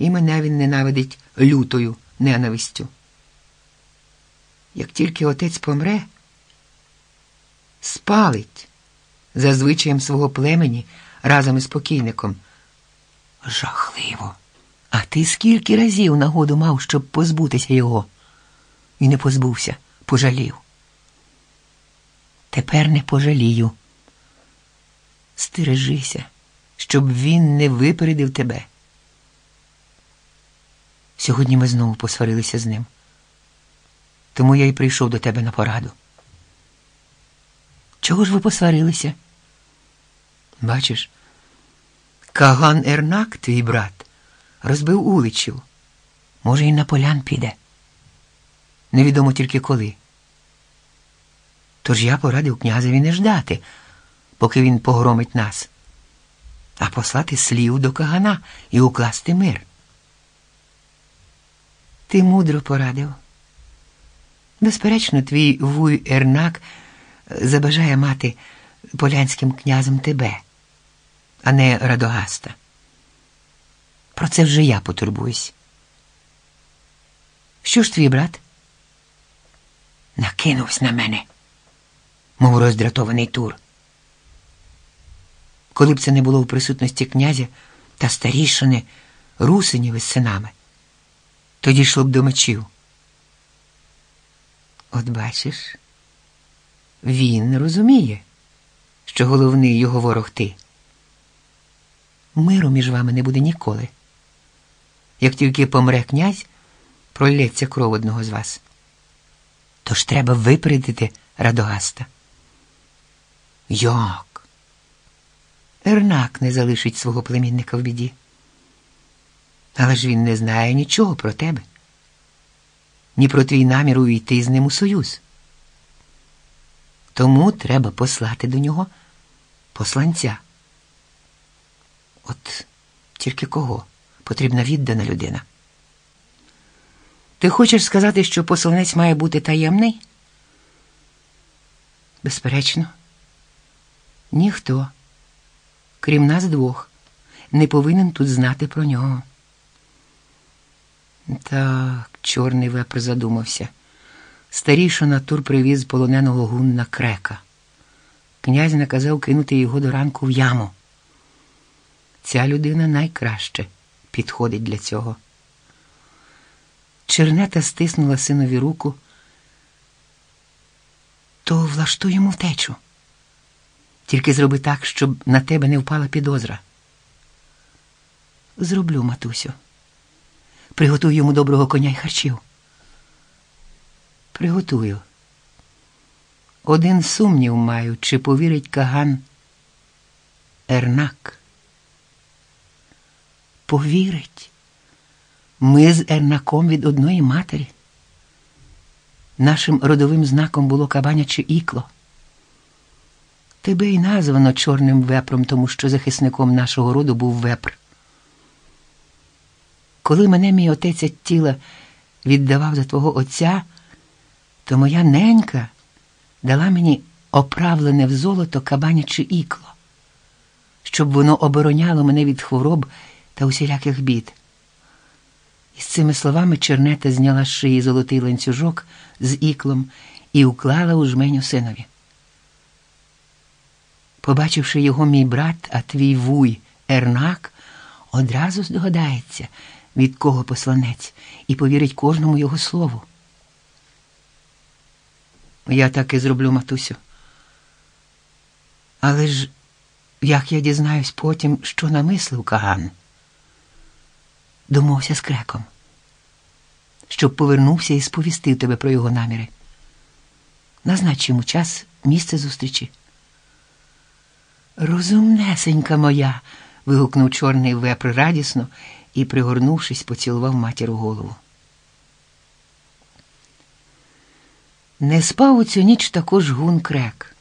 і мене він ненавидить лютою ненавистю. Як тільки отець помре, спалить за звичаєм свого племені разом із покійником. Жахливо. А ти скільки разів нагоду мав, щоб позбутися його? І не позбувся, пожалів. Тепер не пожалію. Стережися, щоб він не випередив тебе. Сьогодні ми знову посварилися з ним. Тому я й прийшов до тебе на пораду. Чого ж ви посварилися? Бачиш, Каган Ернак, твій брат, розбив уличів. Може, і на полян піде. Невідомо тільки коли. Тож я порадив князеві не ждати, поки він погромить нас, а послати слів до Кагана і укласти мир. Ти мудро порадив. Безперечно, твій вуй Ернак забажає мати полянським князем тебе, а не Радогаста. Про це вже я потурбуюсь. Що ж твій брат? Накинувся на мене, мов роздратований тур. Коли б це не було в присутності князя та старішини русинів із синами, тоді йшло б до мечів. От бачиш, він розуміє, що головний його ворог ти. Миру між вами не буде ніколи. Як тільки помре князь, пролється кров одного з вас. Тож треба випередити Радогаста. Як? Ернак не залишить свого племінника в біді. Але ж він не знає нічого про тебе, ні про твій намір увійти з ним у союз. Тому треба послати до нього посланця. От тільки кого потрібна віддана людина. Ти хочеш сказати, що посланець має бути таємний? Безперечно, ніхто, крім нас двох, не повинен тут знати про нього. Так, чорний вепр задумався. Старішина Тур привіз полоненого гунна крека. Князь наказав кинути його до ранку в яму. Ця людина найкраще підходить для цього. Чернета стиснула синові руку, то влаштуємо втечу. Тільки зроби так, щоб на тебе не впала підозра. Зроблю, матусю. Приготуй йому доброго коня й харчів. Приготую. Один сумнів маю, чи повірить Каган Ернак. Повірить. Ми з Ернаком від одної матері. Нашим родовим знаком було кабаняче ікло. Тебе й названо чорним вепром, тому що захисником нашого роду був вепр. Коли мене мій отець тіла віддавав за твого отця, то моя ненька дала мені оправлене в золото кабаняче ікло, щоб воно обороняло мене від хвороб та усіляких бід. І з цими словами чернета зняла з шиї золотий ланцюжок з іклом і уклала у жменю синові. Побачивши його мій брат, а твій вуй Ернак, одразу здогадається, від кого посланець, і повірить кожному його слову. Я так і зроблю, матусю. Але ж як я дізнаюсь потім, що намислив Каган? Домовся з креком, щоб повернувся і сповістив тебе про його наміри. Назнач йому час, місце зустрічі. Розумнесенька моя. Вигукнув чорний вепр радісно і, пригорнувшись, поцілував матір у голову. Не спав у цю ніч також гун крек.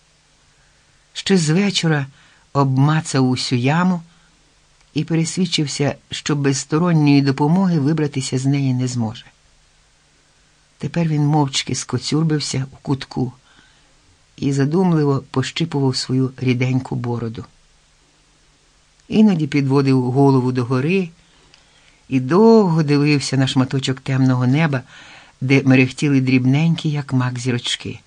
Ще з вечора обмацав усю яму і пересвідчився, що без сторонньої допомоги вибратися з неї не зможе. Тепер він мовчки скоцюрбився у кутку і задумливо пощипував свою ріденьку бороду. Іноді підводив голову догори і довго дивився на шматочок темного неба, де мерехтіли дрібненькі, як мак зірочки.